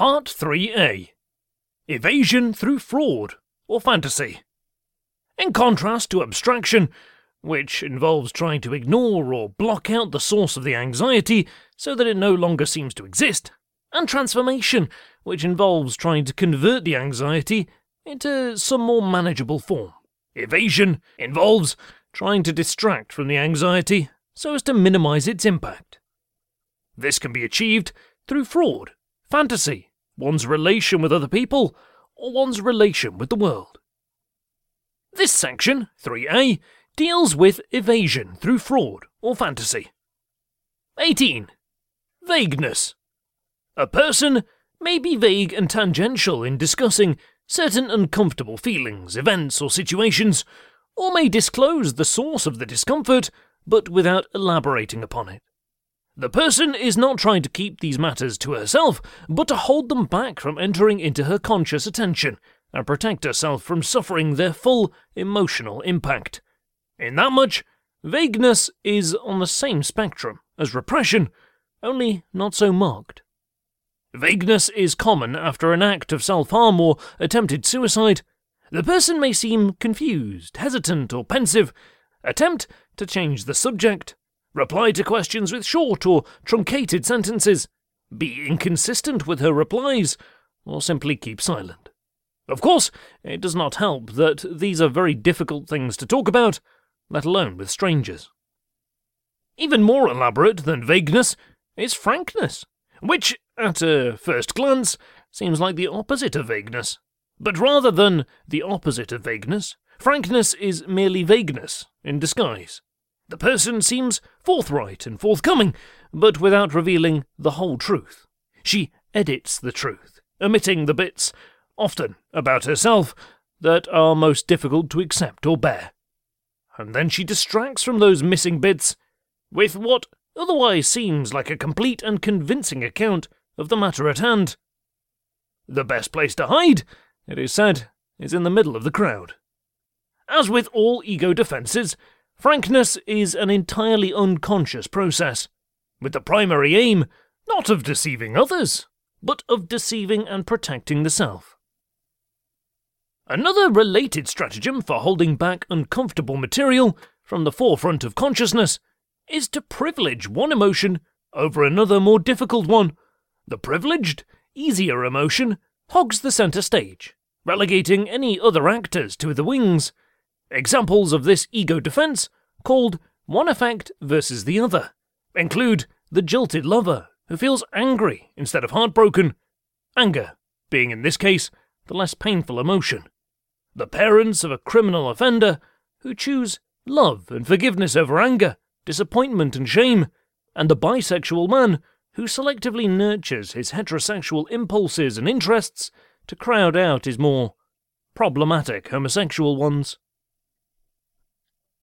Part 3a Evasion through fraud or fantasy. In contrast to abstraction, which involves trying to ignore or block out the source of the anxiety so that it no longer seems to exist, and transformation, which involves trying to convert the anxiety into some more manageable form. Evasion involves trying to distract from the anxiety so as to minimize its impact. This can be achieved through fraud, fantasy, one's relation with other people, or one's relation with the world. This section, 3a, deals with evasion through fraud or fantasy. 18. Vagueness. A person may be vague and tangential in discussing certain uncomfortable feelings, events, or situations, or may disclose the source of the discomfort, but without elaborating upon it. The person is not trying to keep these matters to herself, but to hold them back from entering into her conscious attention and protect herself from suffering their full emotional impact. In that much, vagueness is on the same spectrum as repression, only not so marked. Vagueness is common after an act of self harm or attempted suicide. The person may seem confused, hesitant, or pensive, attempt to change the subject, reply to questions with short or truncated sentences, be inconsistent with her replies, or simply keep silent. Of course, it does not help that these are very difficult things to talk about, let alone with strangers. Even more elaborate than vagueness is frankness, which, at a first glance, seems like the opposite of vagueness. But rather than the opposite of vagueness, frankness is merely vagueness in disguise. The person seems forthright and forthcoming, but without revealing the whole truth. She edits the truth, omitting the bits, often about herself, that are most difficult to accept or bear. And then she distracts from those missing bits with what otherwise seems like a complete and convincing account of the matter at hand. The best place to hide, it is said, is in the middle of the crowd. As with all ego defences, Frankness is an entirely unconscious process, with the primary aim not of deceiving others, but of deceiving and protecting the self. Another related stratagem for holding back uncomfortable material from the forefront of consciousness is to privilege one emotion over another more difficult one. The privileged, easier emotion hogs the centre stage, relegating any other actors to the wings Examples of this ego defense, called one affect versus the other, include the jilted lover who feels angry instead of heartbroken, anger being in this case the less painful emotion, the parents of a criminal offender who choose love and forgiveness over anger, disappointment and shame, and the bisexual man who selectively nurtures his heterosexual impulses and interests to crowd out his more problematic homosexual ones.